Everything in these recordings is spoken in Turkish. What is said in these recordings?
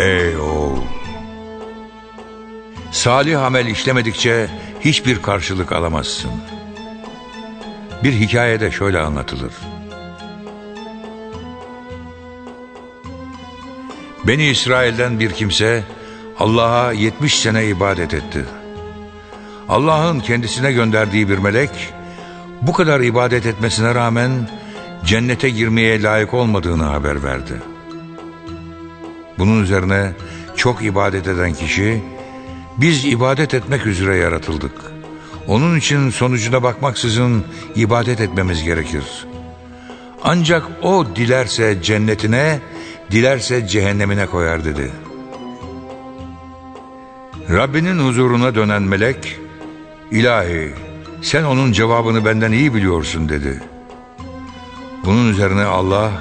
Ey oğul! Salih amel işlemedikçe hiçbir karşılık alamazsın. Bir hikayede şöyle anlatılır. Beni İsrail'den bir kimse Allah'a 70 sene ibadet etti. Allah'ın kendisine gönderdiği bir melek bu kadar ibadet etmesine rağmen cennete girmeye layık olmadığını haber verdi. Bunun üzerine çok ibadet eden kişi biz ibadet etmek üzere yaratıldık. Onun için sonucuna bakmaksızın ibadet etmemiz gerekir. Ancak o dilerse cennetine, dilerse cehennemine koyar dedi. Rabbinin huzuruna dönen melek, ilahi sen onun cevabını benden iyi biliyorsun dedi. Bunun üzerine Allah,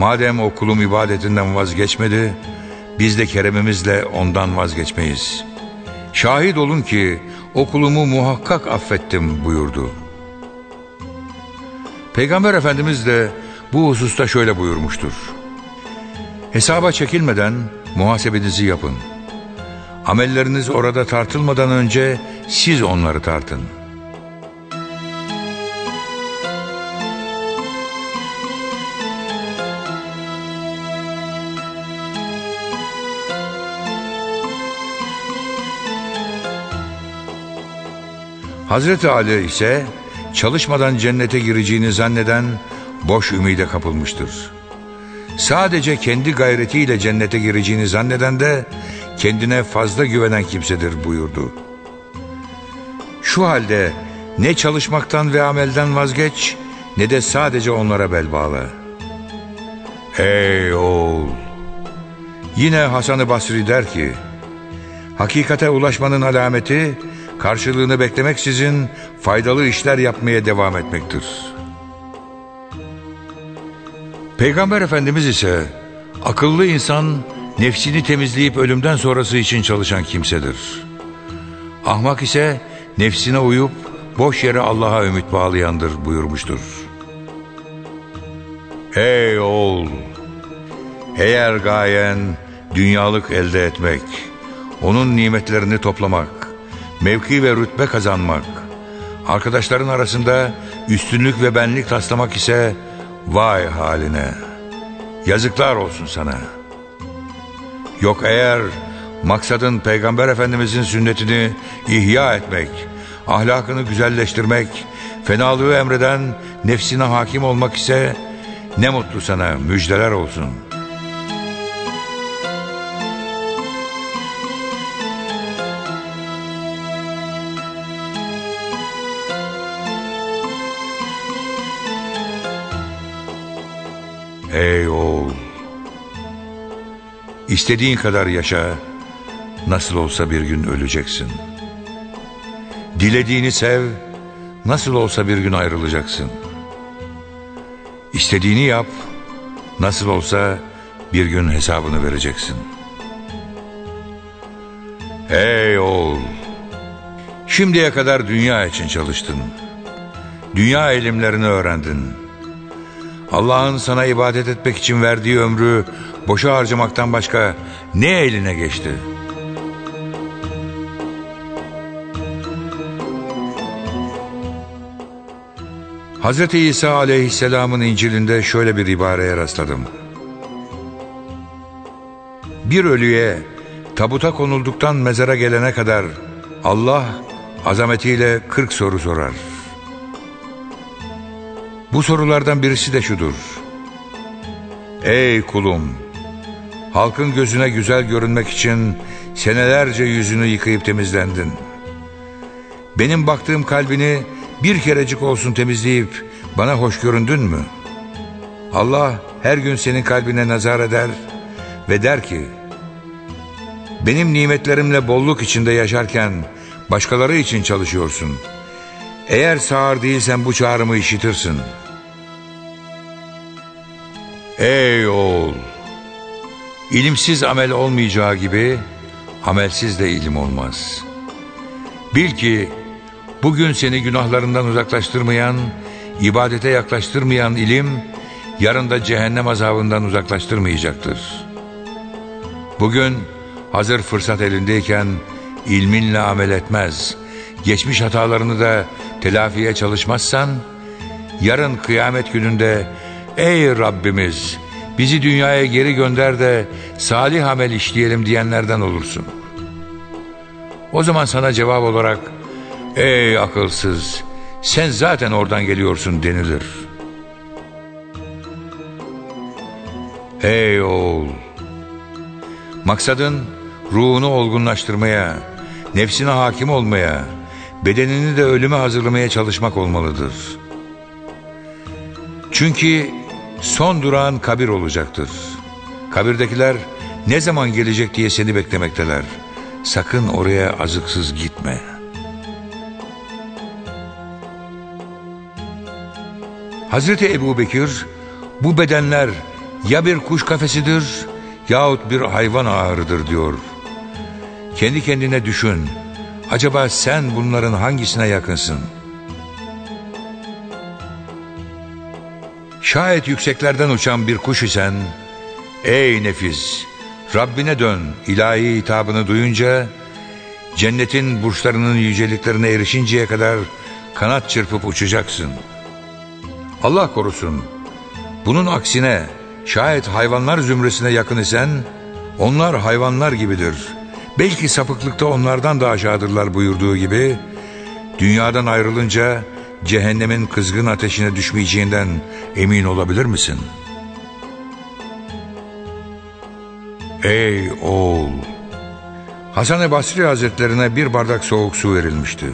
madem o kulum ibadetinden vazgeçmedi, biz de keremimizle ondan vazgeçmeyiz. Şahit olun ki okulumu muhakkak affettim buyurdu. Peygamber Efendimiz de bu hususta şöyle buyurmuştur. Hesaba çekilmeden muhasebenizi yapın. Amelleriniz orada tartılmadan önce siz onları tartın. Hazreti Ali ise çalışmadan cennete gireceğini zanneden boş ümide kapılmıştır. Sadece kendi gayretiyle cennete gireceğini zanneden de kendine fazla güvenen kimsedir buyurdu. Şu halde ne çalışmaktan ve amelden vazgeç ne de sadece onlara bel bağla. Ey oğul! Yine Hasan-ı Basri der ki, hakikate ulaşmanın alameti karşılığını beklemeksizin faydalı işler yapmaya devam etmektir. Peygamber Efendimiz ise akıllı insan nefsini temizleyip ölümden sonrası için çalışan kimsedir. Ahmak ise nefsine uyup boş yere Allah'a ümit bağlayandır buyurmuştur. Ey oğul! Eğer gayen dünyalık elde etmek, onun nimetlerini toplamak, mevki ve rütbe kazanmak, arkadaşların arasında üstünlük ve benlik taslamak ise vay haline. Yazıklar olsun sana. Yok eğer maksadın Peygamber Efendimizin sünnetini ihya etmek, ahlakını güzelleştirmek, fenalığı emreden nefsine hakim olmak ise ne mutlu sana müjdeler olsun.'' Ey oğul! İstediğin kadar yaşa, nasıl olsa bir gün öleceksin. Dilediğini sev, nasıl olsa bir gün ayrılacaksın. İstediğini yap, nasıl olsa bir gün hesabını vereceksin. Ey oğul! Şimdiye kadar dünya için çalıştın. Dünya ilimlerini öğrendin. Allah'ın sana ibadet etmek için verdiği ömrü boşa harcamaktan başka ne eline geçti? Hz. İsa aleyhisselamın İncil'inde şöyle bir ibareye rastladım. Bir ölüye tabuta konulduktan mezara gelene kadar Allah azametiyle kırk soru sorar. Bu sorulardan birisi de şudur. Ey kulum! Halkın gözüne güzel görünmek için senelerce yüzünü yıkayıp temizlendin. Benim baktığım kalbini bir kerecik olsun temizleyip bana hoş göründün mü? Allah her gün senin kalbine nazar eder ve der ki, benim nimetlerimle bolluk içinde yaşarken başkaları için çalışıyorsun. Eğer sağır değilsen bu çağrımı işitirsin.'' Ey oğul! İlimsiz amel olmayacağı gibi amelsiz de ilim olmaz. Bil ki bugün seni günahlarından uzaklaştırmayan, ibadete yaklaştırmayan ilim yarın da cehennem azabından uzaklaştırmayacaktır. Bugün hazır fırsat elindeyken ilminle amel etmez, geçmiş hatalarını da telafiye çalışmazsan, yarın kıyamet gününde ey Rabbimiz bizi dünyaya geri gönder de salih amel işleyelim diyenlerden olursun. O zaman sana cevap olarak ey akılsız sen zaten oradan geliyorsun denilir. Ey oğul maksadın ruhunu olgunlaştırmaya, nefsine hakim olmaya, bedenini de ölüme hazırlamaya çalışmak olmalıdır. Çünkü son durağın kabir olacaktır. Kabirdekiler ne zaman gelecek diye seni beklemekteler. Sakın oraya azıksız gitme. Hazreti Ebu Bekir bu bedenler ya bir kuş kafesidir yahut bir hayvan ağrıdır diyor. Kendi kendine düşün. Acaba sen bunların hangisine yakınsın? Şayet yükseklerden uçan bir kuş isen, ey nefis, Rabbine dön ilahi hitabını duyunca, cennetin burçlarının yüceliklerine erişinceye kadar kanat çırpıp uçacaksın. Allah korusun, bunun aksine şayet hayvanlar zümresine yakın isen, onlar hayvanlar gibidir. Belki sapıklıkta onlardan da aşağıdırlar buyurduğu gibi, dünyadan ayrılınca cehennemin kızgın ateşine düşmeyeceğinden emin olabilir misin? Ey oğul! Hasan-ı Basri Hazretlerine bir bardak soğuk su verilmişti.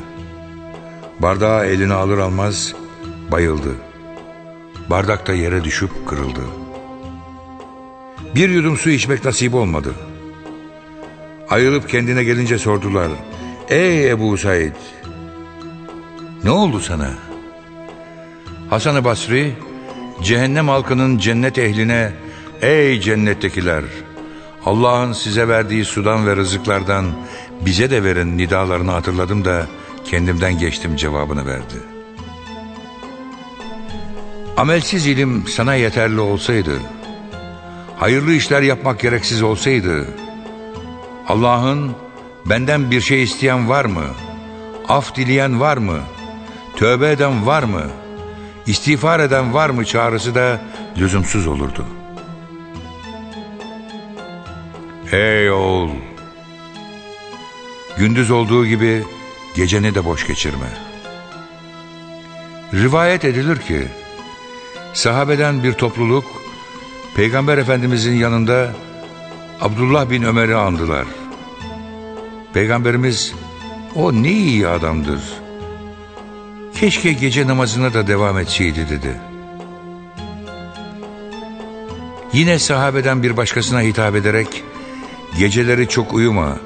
Bardağı eline alır almaz bayıldı. Bardak da yere düşüp kırıldı. Bir yudum su içmek nasip olmadı. Ayılıp kendine gelince sordular. Ey Ebu Said! Ne oldu sana? Hasan-ı Basri, cehennem halkının cennet ehline, ey cennettekiler, Allah'ın size verdiği sudan ve rızıklardan bize de verin nidalarını hatırladım da kendimden geçtim cevabını verdi. Amelsiz ilim sana yeterli olsaydı, hayırlı işler yapmak gereksiz olsaydı, Allah'ın benden bir şey isteyen var mı, af dileyen var mı, tövbe eden var mı, istiğfar eden var mı çağrısı da lüzumsuz olurdu. Ey oğul! Gündüz olduğu gibi geceni de boş geçirme. Rivayet edilir ki, sahabeden bir topluluk, Peygamber Efendimizin yanında Abdullah bin Ömer'i andılar. Peygamberimiz, o ne iyi adamdır, Keşke gece namazına da devam etseydi dedi. Yine sahabeden bir başkasına hitap ederek geceleri çok uyuma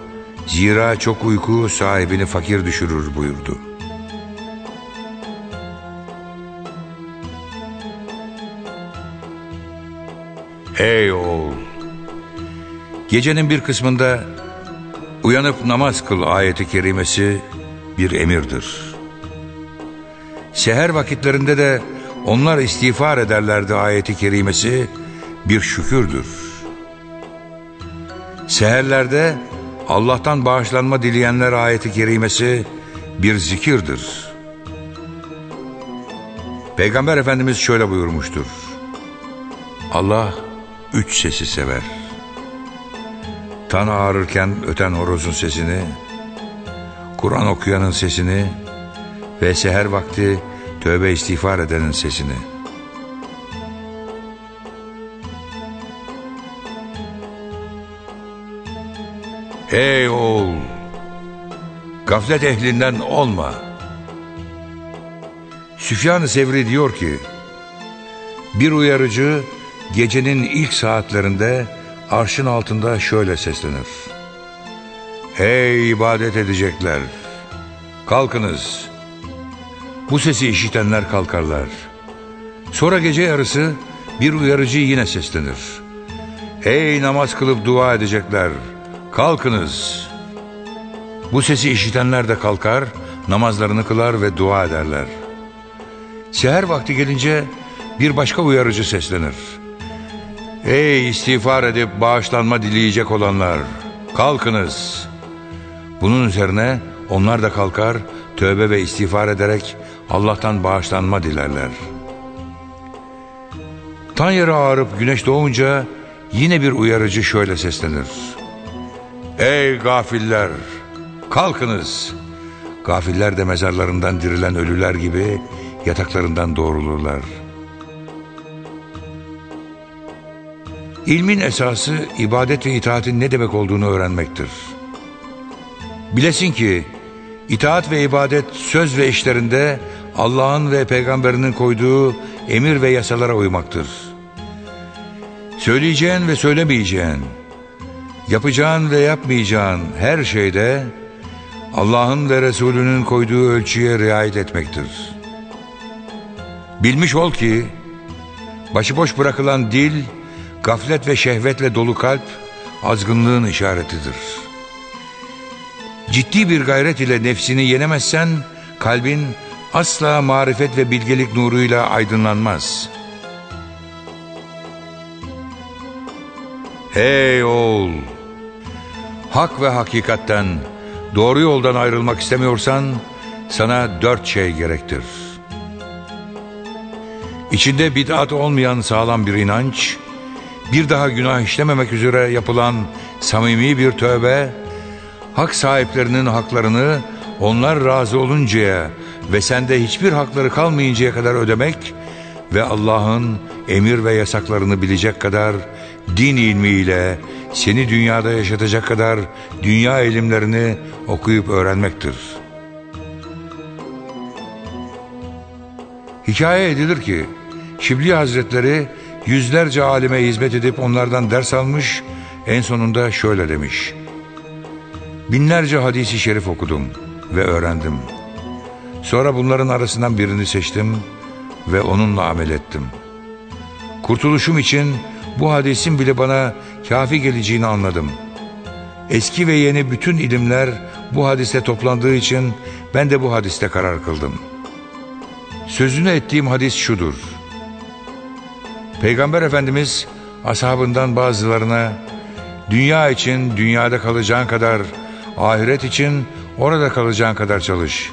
zira çok uyku sahibini fakir düşürür buyurdu. Ey oğul! Gecenin bir kısmında uyanıp namaz kıl ayeti kerimesi bir emirdir. Seher vakitlerinde de onlar istiğfar ederlerdi ayeti kerimesi bir şükürdür. Seherlerde Allah'tan bağışlanma dileyenler ayeti kerimesi bir zikirdir. Peygamber Efendimiz şöyle buyurmuştur. Allah üç sesi sever. Tan ağrırken öten horozun sesini, Kur'an okuyanın sesini ve seher vakti tövbe istiğfar edenin sesini. Ey oğul! Gaflet ehlinden olma. Süfyan-ı Sevri diyor ki, bir uyarıcı gecenin ilk saatlerinde arşın altında şöyle seslenir. Ey ibadet edecekler! Kalkınız! Bu sesi işitenler kalkarlar. Sonra gece yarısı bir uyarıcı yine seslenir. Ey namaz kılıp dua edecekler, kalkınız. Bu sesi işitenler de kalkar, namazlarını kılar ve dua ederler. Seher vakti gelince bir başka uyarıcı seslenir. Ey istiğfar edip bağışlanma dileyecek olanlar kalkınız. Bunun üzerine onlar da kalkar tövbe ve istiğfar ederek Allah'tan bağışlanma dilerler. Tan yeri ağarıp güneş doğunca yine bir uyarıcı şöyle seslenir. Ey gafiller kalkınız. Gafiller de mezarlarından dirilen ölüler gibi yataklarından doğrulurlar. İlmin esası ibadet ve itaatin ne demek olduğunu öğrenmektir. Bilesin ki itaat ve ibadet söz ve işlerinde Allah'ın ve peygamberinin koyduğu emir ve yasalara uymaktır. Söyleyeceğin ve söylemeyeceğin, yapacağın ve yapmayacağın her şeyde Allah'ın ve Resulünün koyduğu ölçüye riayet etmektir. Bilmiş ol ki başıboş bırakılan dil, gaflet ve şehvetle dolu kalp azgınlığın işaretidir. Ciddi bir gayret ile nefsini yenemezsen kalbin asla marifet ve bilgelik nuruyla aydınlanmaz. Hey oğul! Hak ve hakikatten doğru yoldan ayrılmak istemiyorsan sana dört şey gerektir. İçinde bid'at olmayan sağlam bir inanç, bir daha günah işlememek üzere yapılan samimi bir tövbe, hak sahiplerinin haklarını onlar razı oluncaya ve sende hiçbir hakları kalmayıncaya kadar ödemek ve Allah'ın emir ve yasaklarını bilecek kadar din ilmiyle seni dünyada yaşatacak kadar dünya ilimlerini okuyup öğrenmektir. Hikaye edilir ki Şibli Hazretleri yüzlerce alime hizmet edip onlardan ders almış en sonunda şöyle demiş. Binlerce hadisi şerif okudum ve öğrendim. Sonra bunların arasından birini seçtim ve onunla amel ettim. Kurtuluşum için bu hadisin bile bana kafi geleceğini anladım. Eski ve yeni bütün ilimler bu hadiste toplandığı için ben de bu hadiste karar kıldım. Sözünü ettiğim hadis şudur. Peygamber Efendimiz ashabından bazılarına dünya için dünyada kalacağın kadar, ahiret için orada kalacağın kadar çalış.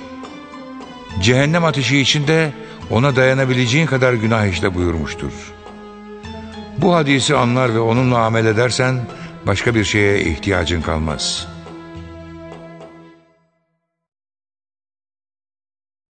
Cehennem ateşi için de ona dayanabileceğin kadar günah işle buyurmuştur. Bu hadisi anlar ve onunla amel edersen başka bir şeye ihtiyacın kalmaz.''